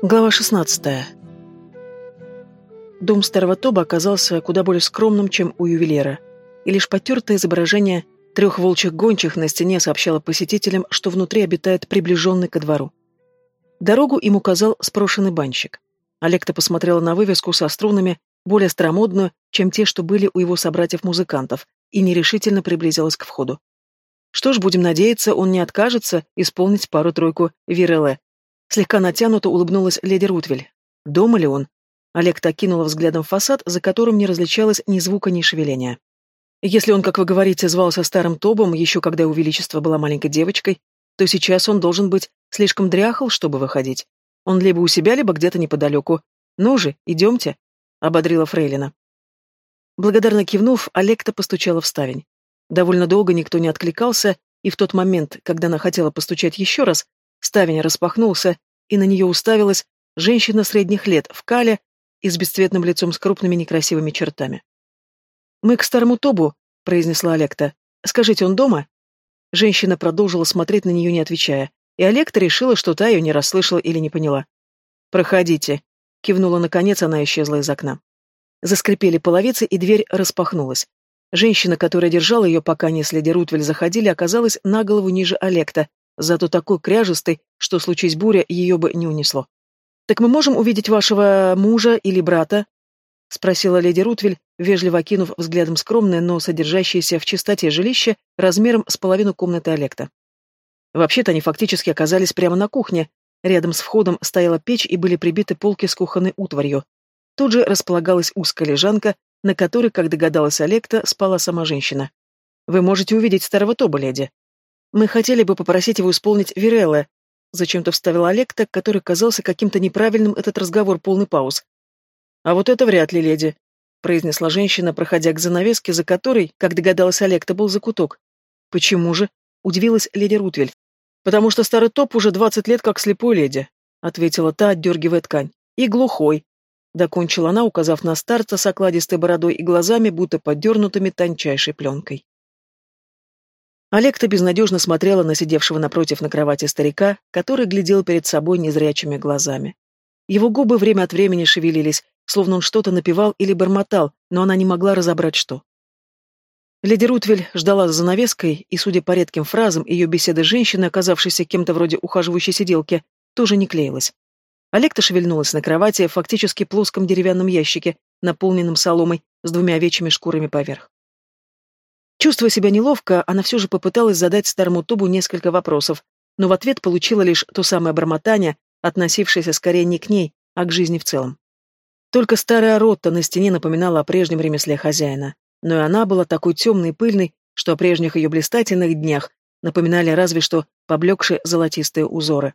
Глава 16. Дом старого Тоба оказался куда более скромным, чем у ювелира, и лишь потертое изображение трех волчьих гончих на стене сообщало посетителям, что внутри обитает приближенный ко двору. Дорогу им указал спрошенный банщик. Олекта посмотрела на вывеску со струнами, более старомодную, чем те, что были у его собратьев-музыкантов, и нерешительно приблизилась к входу. Что ж, будем надеяться, он не откажется исполнить пару-тройку виреле, Слегка натянуто улыбнулась леди Рутвель. Дома ли он? Олег так взглядом фасад, за которым не различалось ни звука, ни шевеления. Если он, как вы говорите, звался старым Тобом, еще когда его величество была маленькой девочкой, то сейчас он должен быть слишком дряхал, чтобы выходить. Он либо у себя, либо где-то неподалеку. Ну же, идемте, — ободрила Фрейлина. Благодарно кивнув, Олекта постучала в ставень. Довольно долго никто не откликался, и в тот момент, когда она хотела постучать еще раз, Ставень распахнулся, и на нее уставилась женщина средних лет в кале и с бесцветным лицом с крупными некрасивыми чертами. «Мы к старому Тобу», — произнесла Олекта. «Скажите, он дома?» Женщина продолжила смотреть на нее, не отвечая, и Олекта решила, что та ее не расслышала или не поняла. «Проходите», — кивнула наконец, она исчезла из окна. Заскрипели половицы, и дверь распахнулась. Женщина, которая держала ее, пока они с леди Рутвель заходили, оказалась на голову ниже Олекта, зато такой кряжестой, что, случись буря, ее бы не унесло. «Так мы можем увидеть вашего мужа или брата?» — спросила леди Рутвель, вежливо окинув взглядом скромное, но содержащееся в чистоте жилище размером с половину комнаты Олекта. Вообще-то они фактически оказались прямо на кухне. Рядом с входом стояла печь и были прибиты полки с кухонной утварью. Тут же располагалась узкая лежанка, на которой, как догадалась Олекта, спала сама женщина. «Вы можете увидеть старого Тоба, леди», мы хотели бы попросить его исполнить Вирелла. Зачем-то вставил Олекта, который казался каким-то неправильным этот разговор, полный пауз. А вот это вряд ли, леди, произнесла женщина, проходя к занавеске, за которой, как догадалась Олекта, был закуток. Почему же? удивилась леди Рутвель. Потому что старый топ уже двадцать лет как слепой леди, ответила та, отдергивая ткань. И глухой. Докончила она, указав на старца с окладистой бородой и глазами, будто поддернутыми тончайшей пленкой. Олег-то безнадежно смотрела на сидевшего напротив на кровати старика, который глядел перед собой незрячими глазами. Его губы время от времени шевелились, словно он что-то напевал или бормотал, но она не могла разобрать, что. Леди Рутвель ждала за занавеской, и, судя по редким фразам, ее беседа с женщиной, оказавшейся кем-то вроде ухаживающей сиделки, тоже не клеилась. Олег-то шевельнулась на кровати, в фактически плоском деревянном ящике, наполненном соломой, с двумя овечьими шкурами поверх. Чувствуя себя неловко, она все же попыталась задать старому Тубу несколько вопросов, но в ответ получила лишь то самое бормотание, относившееся скорее не к ней, а к жизни в целом. Только старая ротта на стене напоминала о прежнем ремесле хозяина, но и она была такой темной и пыльной, что о прежних ее блистательных днях напоминали разве что поблекшие золотистые узоры.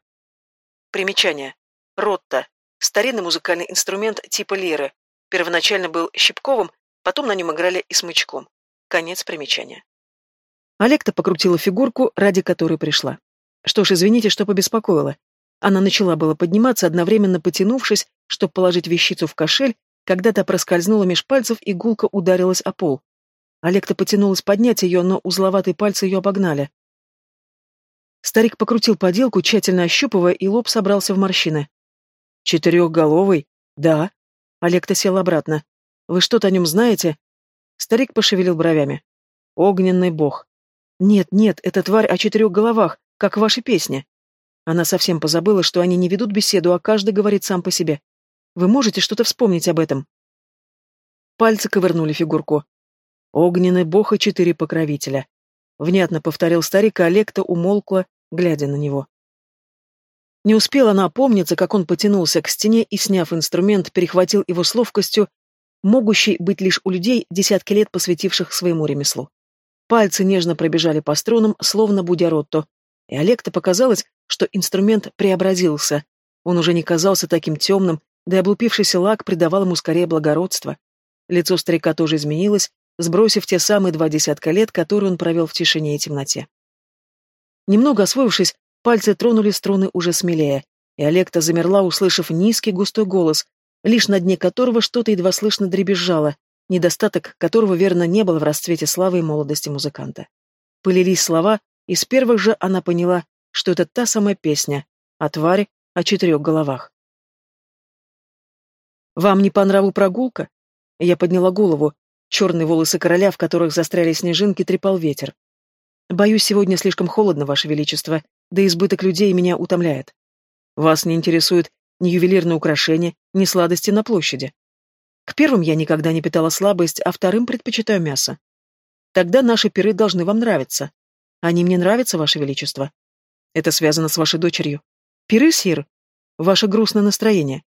Примечание. Ротта. Старинный музыкальный инструмент типа лиры. Первоначально был щипковым, потом на нем играли и смычком. Конец примечания. Олекта покрутила фигурку, ради которой пришла. Что ж, извините, что побеспокоила. Она начала было подниматься, одновременно потянувшись, чтобы положить вещицу в кошель, когда-то проскользнула меж пальцев и гулко ударилась о пол. Олекта потянулась поднять ее, но узловатые пальцы ее обогнали. Старик покрутил поделку, тщательно ощупывая, и лоб собрался в морщины. «Четырехголовый? Да». Олекта сел обратно. «Вы что-то о нем знаете?» Старик пошевелил бровями. Огненный бог. Нет, нет, это тварь о четырех головах, как в вашей песне. Она совсем позабыла, что они не ведут беседу, а каждый говорит сам по себе. Вы можете что-то вспомнить об этом? Пальцы ковырнули фигурку. Огненный бог и четыре покровителя. Внятно повторил старик, а Олекта умолкла, глядя на него. Не успела она опомниться, как он потянулся к стене и, сняв инструмент, перехватил его с ловкостью, могущий быть лишь у людей, десятки лет посвятивших своему ремеслу. Пальцы нежно пробежали по струнам, словно будя ротто, и Олег-то показалось, что инструмент преобразился. Он уже не казался таким темным, да и облупившийся лак придавал ему скорее благородство. Лицо старика тоже изменилось, сбросив те самые два десятка лет, которые он провел в тишине и темноте. Немного освоившись, пальцы тронули струны уже смелее, и Олекта замерла, услышав низкий густой голос, лишь на дне которого что-то едва слышно дребезжало, недостаток которого, верно, не было в расцвете славы и молодости музыканта. Пылились слова, и с первых же она поняла, что это та самая песня о твари о четырех головах. Вам не по нраву прогулка? Я подняла голову. Черные волосы короля, в которых застряли снежинки, трепал ветер. Боюсь, сегодня слишком холодно, Ваше Величество, да избыток людей меня утомляет. Вас не интересует ни ювелирные украшения, ни сладости на площади. К первым я никогда не питала слабость, а вторым предпочитаю мясо. Тогда наши пиры должны вам нравиться. Они мне нравятся, Ваше Величество. Это связано с вашей дочерью. Пиры, Сир? Ваше грустное настроение.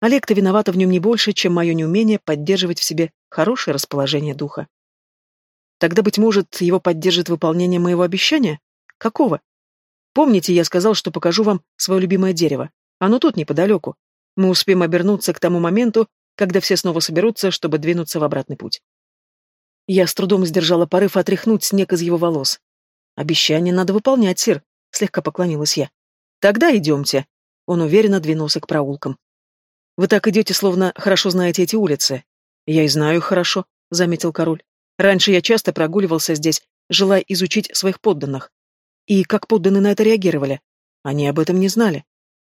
Олег-то виновата в нем не больше, чем мое неумение поддерживать в себе хорошее расположение духа. Тогда, быть может, его поддержит выполнение моего обещания? Какого? Помните, я сказал, что покажу вам свое любимое дерево? Оно тут, неподалеку. Мы успеем обернуться к тому моменту, когда все снова соберутся, чтобы двинуться в обратный путь. Я с трудом сдержала порыв отряхнуть снег из его волос. «Обещание надо выполнять, сир», — слегка поклонилась я. «Тогда идемте». Он уверенно двинулся к проулкам. «Вы так идете, словно хорошо знаете эти улицы». «Я и знаю хорошо», — заметил король. «Раньше я часто прогуливался здесь, желая изучить своих подданных. И как подданные на это реагировали? Они об этом не знали.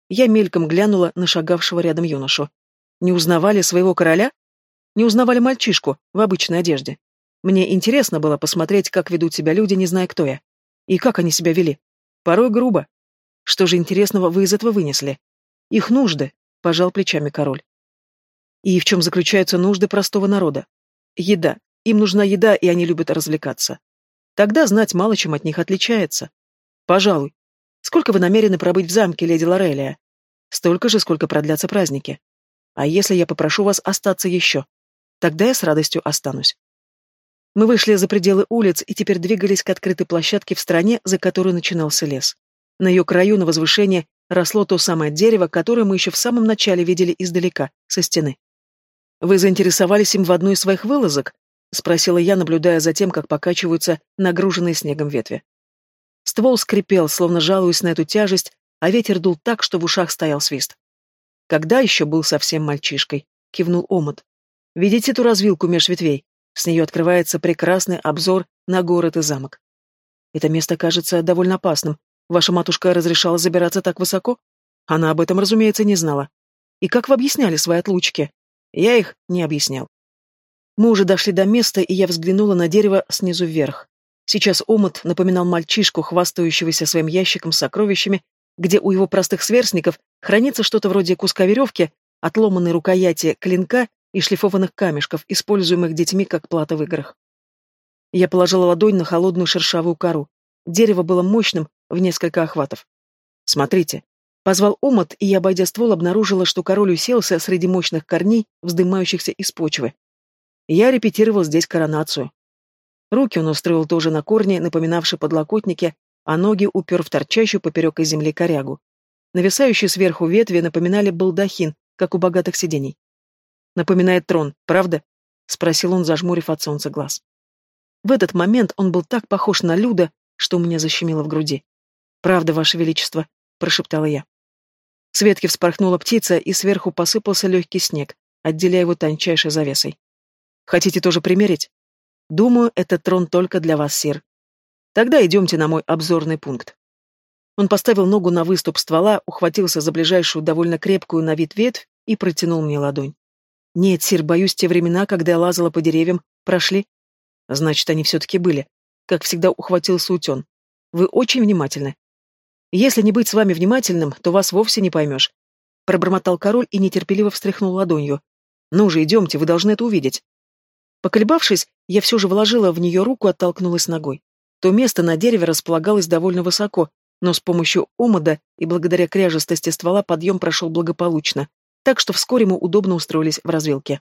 Я мельком глянула на шагавшего рядом юношу. Не узнавали своего короля? Не узнавали мальчишку в обычной одежде. Мне интересно было посмотреть, как ведут себя люди, не зная, кто я. И как они себя вели. Порой грубо. Что же интересного вы из этого вынесли? Их нужды, пожал плечами король. И в чем заключаются нужды простого народа? Еда. Им нужна еда, и они любят развлекаться. Тогда знать мало чем от них отличается. Пожалуй. Сколько вы намерены пробыть в замке, леди Лорелия? Столько же, сколько продлятся праздники. А если я попрошу вас остаться еще? Тогда я с радостью останусь. Мы вышли за пределы улиц и теперь двигались к открытой площадке в стране, за которой начинался лес. На ее краю на возвышении росло то самое дерево, которое мы еще в самом начале видели издалека, со стены. «Вы заинтересовались им в одной из своих вылазок?» — спросила я, наблюдая за тем, как покачиваются нагруженные снегом ветви. Ствол скрипел, словно жалуясь на эту тяжесть, а ветер дул так, что в ушах стоял свист. Когда еще был совсем мальчишкой? Кивнул омут. Видите ту развилку меж ветвей? С нее открывается прекрасный обзор на город и замок. Это место кажется довольно опасным. Ваша матушка разрешала забираться так высоко? Она об этом, разумеется, не знала. И как вы объясняли свои отлучки? Я их не объяснял. Мы уже дошли до места, и я взглянула на дерево снизу вверх. Сейчас омут напоминал мальчишку, хвастающегося своим ящиком с сокровищами где у его простых сверстников хранится что-то вроде куска веревки, отломанной рукояти клинка и шлифованных камешков, используемых детьми как плата в играх. Я положила ладонь на холодную шершавую кору. Дерево было мощным, в несколько охватов. «Смотрите». Позвал омот, и я, обойдя ствол, обнаружила, что король уселся среди мощных корней, вздымающихся из почвы. Я репетировал здесь коронацию. Руки он устроил тоже на корне, напоминавшие подлокотники, а ноги упер в торчащую поперек из земли корягу. Нависающие сверху ветви напоминали балдахин, как у богатых сидений. «Напоминает трон, правда?» — спросил он, зажмурив от солнца глаз. В этот момент он был так похож на Люда, что у меня защемило в груди. «Правда, Ваше Величество», — прошептала я. С ветки вспорхнула птица, и сверху посыпался легкий снег, отделяя его тончайшей завесой. «Хотите тоже примерить?» «Думаю, этот трон только для вас, сир», Тогда идемте на мой обзорный пункт. Он поставил ногу на выступ ствола, ухватился за ближайшую довольно крепкую на вид ветвь и протянул мне ладонь. Нет, сир, боюсь, те времена, когда я лазала по деревьям, прошли. Значит, они все-таки были. Как всегда ухватился утен. Вы очень внимательны. Если не быть с вами внимательным, то вас вовсе не поймешь. Пробормотал король и нетерпеливо встряхнул ладонью. Ну же, идемте, вы должны это увидеть. Поколебавшись, я все же вложила в нее руку, оттолкнулась ногой то место на дереве располагалось довольно высоко, но с помощью омода и благодаря кряжестости ствола подъем прошел благополучно, так что вскоре мы удобно устроились в развилке.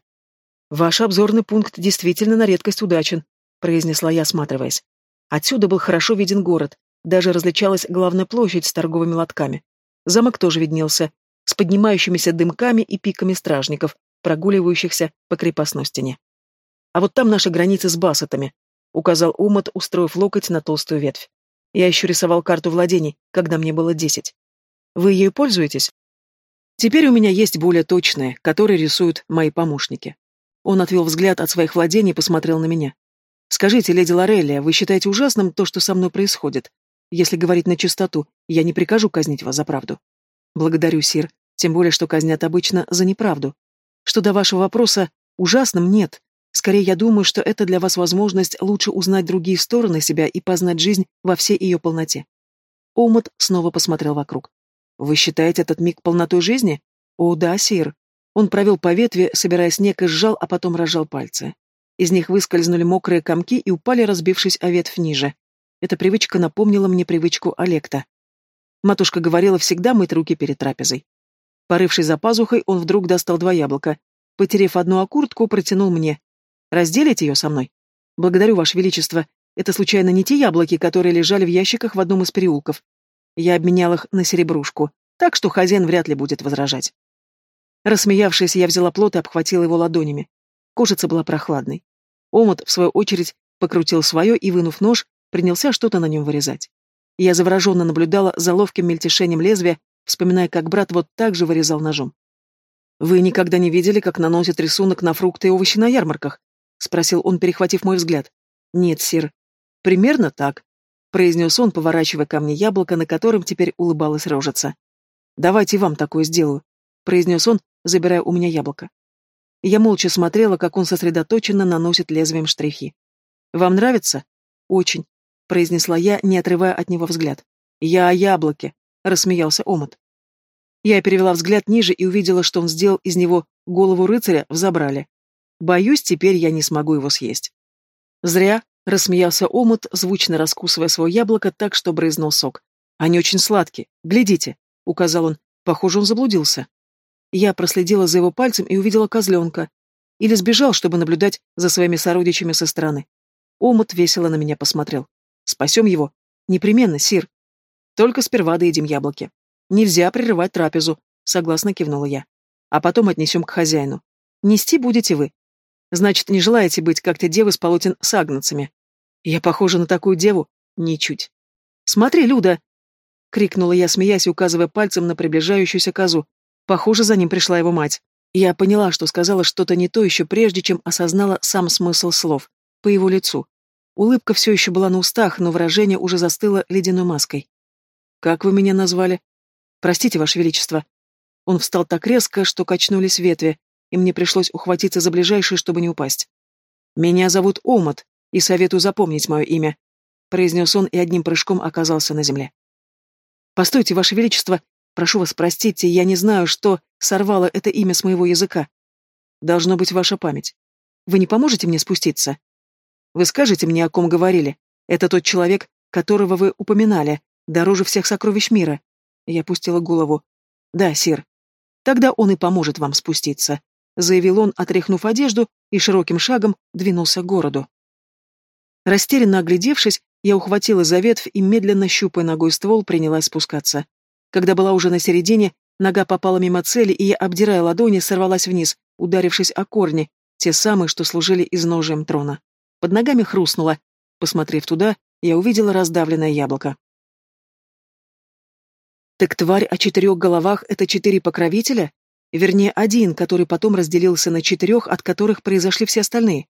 «Ваш обзорный пункт действительно на редкость удачен», — произнесла я, осматриваясь. Отсюда был хорошо виден город, даже различалась главная площадь с торговыми лотками. Замок тоже виднелся, с поднимающимися дымками и пиками стражников, прогуливающихся по крепостной стене. А вот там наши границы с бассетами, указал Умат, устроив локоть на толстую ветвь. Я еще рисовал карту владений, когда мне было десять. Вы ею пользуетесь? Теперь у меня есть более точные, которые рисуют мои помощники. Он отвел взгляд от своих владений и посмотрел на меня. Скажите, леди Лорелия, вы считаете ужасным то, что со мной происходит? Если говорить на чистоту, я не прикажу казнить вас за правду. Благодарю, сир, тем более, что казнят обычно за неправду. Что до вашего вопроса, ужасным нет. Скорее, я думаю, что это для вас возможность лучше узнать другие стороны себя и познать жизнь во всей ее полноте. Омут снова посмотрел вокруг. Вы считаете этот миг полнотой жизни? О, да, сир. Он провел по ветви, собирая снег, и сжал, а потом разжал пальцы. Из них выскользнули мокрые комки и упали, разбившись о ветвь ниже. Эта привычка напомнила мне привычку Олекта. Матушка говорила всегда мыть руки перед трапезой. Порывшись за пазухой, он вдруг достал два яблока. Потерев одну окуртку, протянул мне. «Разделите ее со мной?» «Благодарю, Ваше Величество. Это случайно не те яблоки, которые лежали в ящиках в одном из переулков. Я обменял их на серебрушку, так что хозяин вряд ли будет возражать». Рассмеявшись, я взяла плод и обхватила его ладонями. Кожица была прохладной. Омут, в свою очередь, покрутил свое и, вынув нож, принялся что-то на нем вырезать. Я завороженно наблюдала за ловким мельтешением лезвия, вспоминая, как брат вот так же вырезал ножом. «Вы никогда не видели, как наносят рисунок на фрукты и овощи на ярмарках?» — спросил он, перехватив мой взгляд. «Нет, сир. Примерно так», — произнес он, поворачивая ко мне яблоко, на котором теперь улыбалась рожица. «Давайте вам такое сделаю», — произнес он, забирая у меня яблоко. Я молча смотрела, как он сосредоточенно наносит лезвием штрихи. «Вам нравится?» «Очень», — произнесла я, не отрывая от него взгляд. «Я о яблоке», — рассмеялся Омут. Я перевела взгляд ниже и увидела, что он сделал из него голову рыцаря в забрале. Боюсь, теперь я не смогу его съесть. Зря, — рассмеялся Омут, звучно раскусывая свое яблоко так, что брызнул сок. Они очень сладкие. Глядите, — указал он. Похоже, он заблудился. Я проследила за его пальцем и увидела козленка. Или сбежал, чтобы наблюдать за своими сородичами со стороны. Омут весело на меня посмотрел. «Спасем его?» «Непременно, сир. Только сперва доедим яблоки. Нельзя прерывать трапезу», — согласно кивнула я. «А потом отнесем к хозяину. Нести будете вы. Значит, не желаете быть, как те девы с полотен с агнцами. Я похожа на такую деву? Ничуть. Смотри, Люда!» — крикнула я, смеясь, указывая пальцем на приближающуюся козу. Похоже, за ним пришла его мать. Я поняла, что сказала что-то не то еще прежде, чем осознала сам смысл слов. По его лицу. Улыбка все еще была на устах, но выражение уже застыло ледяной маской. «Как вы меня назвали?» «Простите, Ваше Величество». Он встал так резко, что качнулись ветви, и мне пришлось ухватиться за ближайшее, чтобы не упасть. «Меня зовут Омат, и советую запомнить мое имя», — произнес он и одним прыжком оказался на земле. «Постойте, Ваше Величество, Прошу вас, простите, я не знаю, что сорвало это имя с моего языка. Должно быть ваша память. Вы не поможете мне спуститься? Вы скажете мне, о ком говорили? Это тот человек, которого вы упоминали, дороже всех сокровищ мира. Я пустила голову. Да, сир. Тогда он и поможет вам спуститься, заявил он, отряхнув одежду и широким шагом двинулся к городу. Растерянно оглядевшись, я ухватила за ветвь и, медленно щупая ногой ствол, принялась спускаться. Когда была уже на середине, нога попала мимо цели, и я, обдирая ладони, сорвалась вниз, ударившись о корни, те самые, что служили изножием трона. Под ногами хрустнуло. Посмотрев туда, я увидела раздавленное яблоко. Так тварь о четырех головах — это четыре покровителя? Вернее, один, который потом разделился на четырех, от которых произошли все остальные.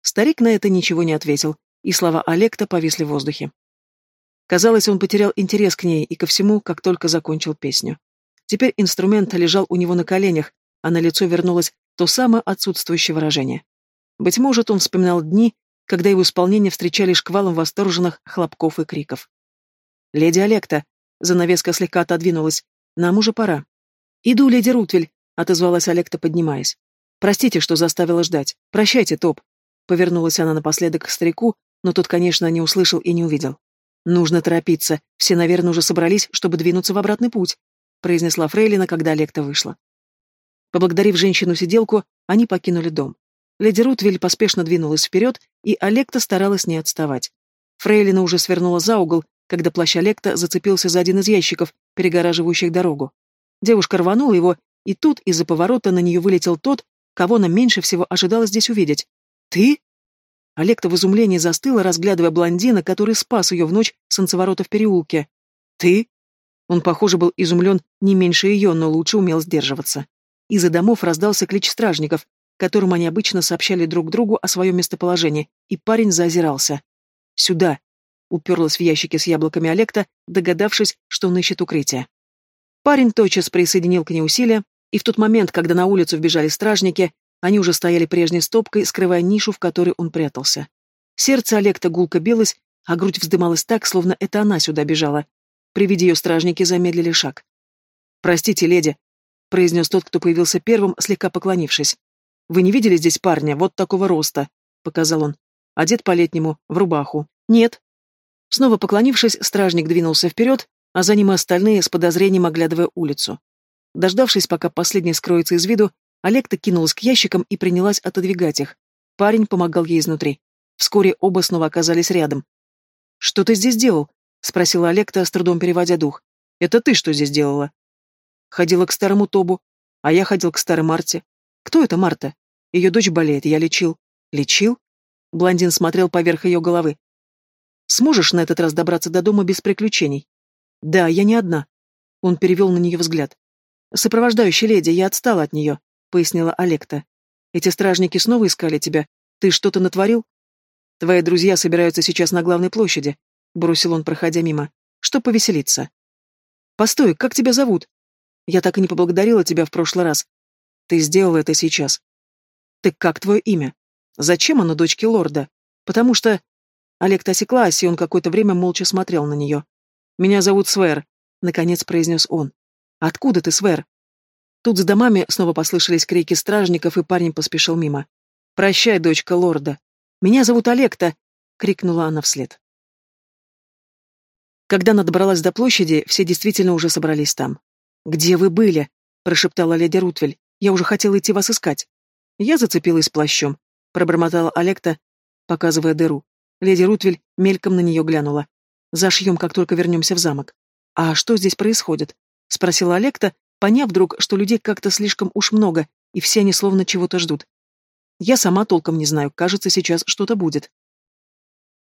Старик на это ничего не ответил, и слова Олекта повисли в воздухе. Казалось, он потерял интерес к ней и ко всему, как только закончил песню. Теперь инструмент лежал у него на коленях, а на лицо вернулось то самое отсутствующее выражение. Быть может, он вспоминал дни, когда его исполнение встречали шквалом восторженных хлопков и криков. «Леди Олекта!» Занавеска слегка отодвинулась. «Нам уже пора». «Иду, леди Рутвель», — отозвалась Олекта, поднимаясь. «Простите, что заставила ждать. Прощайте, Топ». Повернулась она напоследок к старику, но тот, конечно, не услышал и не увидел. «Нужно торопиться. Все, наверное, уже собрались, чтобы двинуться в обратный путь», произнесла Фрейлина, когда Лекта вышла. Поблагодарив женщину-сиделку, они покинули дом. Леди Рутвель поспешно двинулась вперед, и Олекта старалась не отставать. Фрейлина уже свернула за угол, когда плащ Олекта зацепился за один из ящиков, перегораживающих дорогу. Девушка рванула его, и тут из-за поворота на нее вылетел тот, кого она меньше всего ожидала здесь увидеть. «Ты?» Олекта в изумлении застыла, разглядывая блондина, который спас ее в ночь солнцеворота в переулке. «Ты?» Он, похоже, был изумлен не меньше ее, но лучше умел сдерживаться. Из-за домов раздался клич стражников, которым они обычно сообщали друг другу о своем местоположении, и парень заозирался. «Сюда!» — уперлась в ящике с яблоками Олекта, догадавшись, что он ищет укрытие. Парень тотчас присоединил к ней усилия, И в тот момент, когда на улицу вбежали стражники, они уже стояли прежней стопкой, скрывая нишу, в которой он прятался. Сердце Олекта гулко билось, а грудь вздымалась так, словно это она сюда бежала. При виде ее стражники замедлили шаг. «Простите, леди», — произнес тот, кто появился первым, слегка поклонившись. «Вы не видели здесь парня, вот такого роста?» — показал он. «Одет по-летнему, в рубаху». «Нет». Снова поклонившись, стражник двинулся вперед, а за ним и остальные с подозрением оглядывая улицу. Дождавшись, пока последний скроется из виду, Олекта кинулась к ящикам и принялась отодвигать их. Парень помогал ей изнутри. Вскоре оба снова оказались рядом. «Что ты здесь делал?» — спросила Олекта, с трудом переводя дух. «Это ты что здесь делала?» «Ходила к старому Тобу, а я ходил к старой Марте. Кто это Марта? Ее дочь болеет, я лечил». «Лечил?» Блондин смотрел поверх ее головы. «Сможешь на этот раз добраться до дома без приключений?» «Да, я не одна». Он перевел на нее взгляд. «Сопровождающая леди, я отстала от нее», — пояснила Олекта. «Эти стражники снова искали тебя. Ты что-то натворил?» «Твои друзья собираются сейчас на главной площади», — бросил он, проходя мимо. «Что повеселиться?» «Постой, как тебя зовут?» «Я так и не поблагодарила тебя в прошлый раз. Ты сделала это сейчас». «Так как твое имя? Зачем оно дочке лорда? Потому что...» Олег осеклась, и он какое-то время молча смотрел на нее. «Меня зовут Свер», — наконец произнес он. «Откуда ты, Свер?» Тут с домами снова послышались крики стражников, и парень поспешил мимо. «Прощай, дочка лорда. Меня зовут Олекта!» — крикнула она вслед. Когда она добралась до площади, все действительно уже собрались там. «Где вы были?» — прошептала леди Рутвель. «Я уже хотела идти вас искать». Я зацепилась плащом, — пробормотала Олекта, показывая дыру. Леди Рутвель мельком на нее глянула. «Зашьем, как только вернемся в замок». «А что здесь происходит?» — спросила Олекта, поняв вдруг, что людей как-то слишком уж много, и все они словно чего-то ждут. Я сама толком не знаю, кажется, сейчас что-то будет.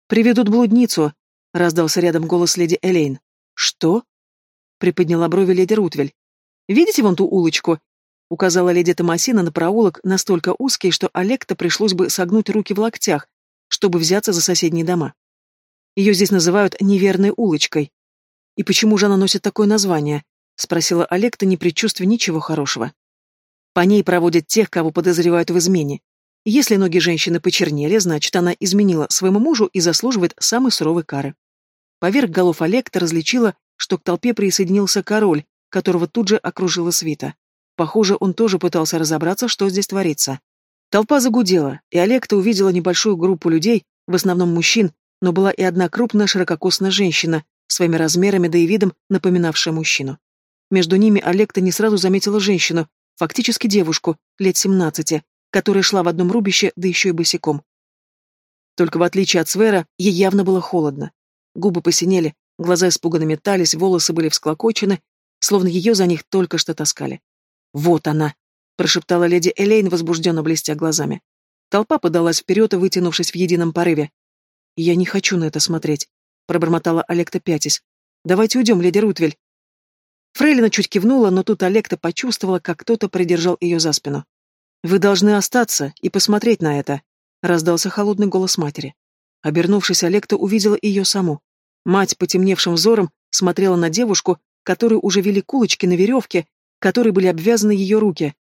«Приведут блудницу», — раздался рядом голос леди Элейн. «Что?» — приподняла брови леди Рутвель. «Видите вон ту улочку?» — указала леди Томасина на проулок, настолько узкий, что Олекта пришлось бы согнуть руки в локтях, чтобы взяться за соседние дома. Ее здесь называют «неверной улочкой». «И почему же она носит такое название?» — спросила Олекта, не предчувствуя ничего хорошего. По ней проводят тех, кого подозревают в измене. Если ноги женщины почернели, значит, она изменила своему мужу и заслуживает самой суровой кары. Поверх голов Олекта различила, что к толпе присоединился король, которого тут же окружила свита. Похоже, он тоже пытался разобраться, что здесь творится. Толпа загудела, и Олекта увидела небольшую группу людей, в основном мужчин, но была и одна крупная ширококосная женщина, своими размерами да и видом напоминавшая мужчину. Между ними Олекта не сразу заметила женщину, фактически девушку, лет семнадцати, которая шла в одном рубище, да еще и босиком. Только в отличие от Свера, ей явно было холодно. Губы посинели, глаза испуганно метались, волосы были всклокочены, словно ее за них только что таскали. «Вот она!» — прошептала леди Элейн, возбужденно блестя глазами. Толпа подалась вперед, вытянувшись в едином порыве. «Я не хочу на это смотреть», — пробормотала Олекта пятясь. «Давайте уйдем, леди Рутвель». Фрейлина чуть кивнула, но тут Олекта почувствовала, как кто-то придержал ее за спину. «Вы должны остаться и посмотреть на это», — раздался холодный голос матери. Обернувшись, Олекта увидела ее саму. Мать, потемневшим взором, смотрела на девушку, которую уже вели кулочки на веревке, которой были обвязаны ее руки.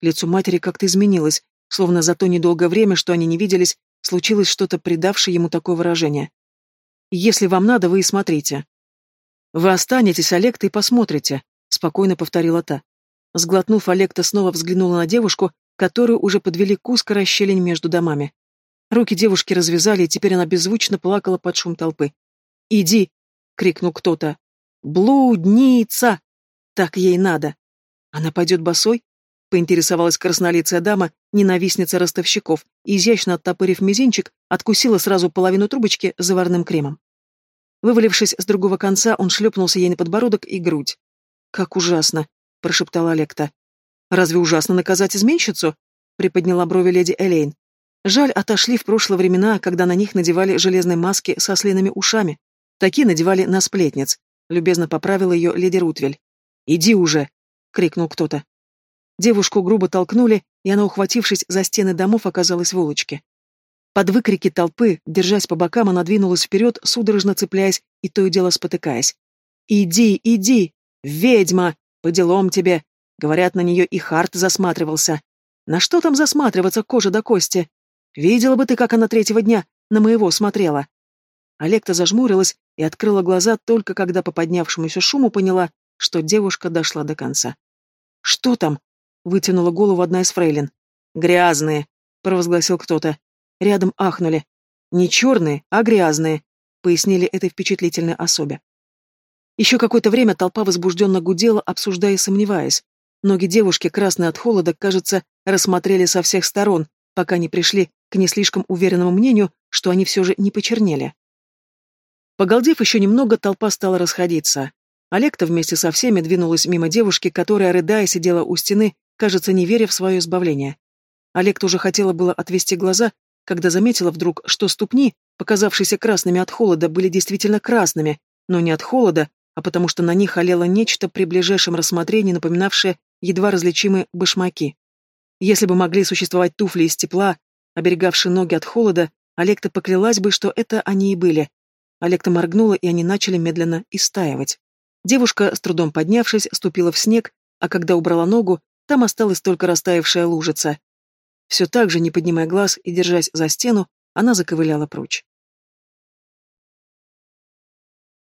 Лицо матери как-то изменилось, словно за то недолгое время, что они не виделись, случилось что-то, придавшее ему такое выражение. «Если вам надо, вы и смотрите». «Вы останетесь, Олекта, и посмотрите», — спокойно повторила та. Сглотнув, Олекта снова взглянула на девушку, которую уже подвели к узкой расщелине между домами. Руки девушки развязали, и теперь она беззвучно плакала под шум толпы. «Иди!» — крикнул кто-то. «Блудница!» «Так ей надо!» «Она пойдет босой?» — поинтересовалась краснолицая дама, ненавистница ростовщиков, изящно оттопырив мизинчик, откусила сразу половину трубочки заварным кремом. Вывалившись с другого конца, он шлепнулся ей на подбородок и грудь. «Как ужасно!» — прошептала Олекта. «Разве ужасно наказать изменщицу?» — приподняла брови леди Элейн. Жаль, отошли в прошлые времена, когда на них надевали железные маски со слиными ушами. Такие надевали на сплетниц. Любезно поправила ее леди Рутвель. «Иди уже!» — крикнул кто-то. Девушку грубо толкнули, и она, ухватившись за стены домов, оказалась в улочке. Под выкрики толпы, держась по бокам, она двинулась вперед, судорожно цепляясь и то и дело спотыкаясь. «Иди, иди! Ведьма! По делам тебе! Говорят, на нее и Харт засматривался. На что там засматриваться, кожа до кости? Видела бы ты, как она третьего дня на моего смотрела. Олекта зажмурилась и открыла глаза только когда по поднявшемуся шуму поняла, что девушка дошла до конца. «Что там?» — вытянула голову одна из фрейлин. «Грязные», — провозгласил кто-то. Рядом ахнули. «Не черные, а грязные», — пояснили этой впечатлительной особе. Еще какое-то время толпа возбужденно гудела, обсуждая и сомневаясь. Ноги девушки, красные от холода, кажется, рассмотрели со всех сторон, пока не пришли к не слишком уверенному мнению, что они все же не почернели. Погалдев еще немного, толпа стала расходиться. Олекта вместе со всеми двинулась мимо девушки, которая, рыдая, сидела у стены, кажется, не веря в свое избавление. Олег уже хотела было отвести глаза, когда заметила вдруг, что ступни, показавшиеся красными от холода, были действительно красными, но не от холода, а потому что на них олело нечто при ближайшем рассмотрении, напоминавшее едва различимые башмаки. Если бы могли существовать туфли из тепла, оберегавшие ноги от холода, Олекта поклялась бы, что это они и были. Олекта моргнула, и они начали медленно истаивать. Девушка, с трудом поднявшись, ступила в снег, а когда убрала ногу, там осталась только растаявшая лужица. Все так же, не поднимая глаз и держась за стену, она заковыляла прочь.